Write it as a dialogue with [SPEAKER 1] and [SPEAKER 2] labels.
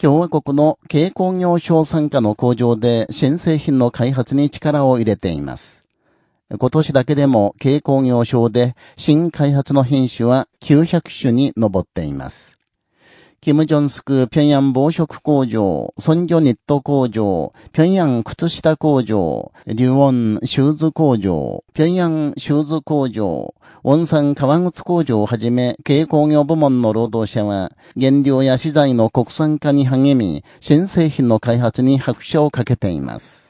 [SPEAKER 1] 共和国の軽工業省参加の工場で新製品の開発に力を入れています。今年だけでも軽工業省で新開発の品種は900種に上っています。キム・ジョンスク平壌防食工場、ソンジョニット工場、平壌靴下工場、リュウォンシューズ工場、平壌シューズ工場、ウォンサン革靴工場をはじめ、軽工業部門の労働者は、原料や資材の国産化に励み、新製品の開発に拍車をかけています。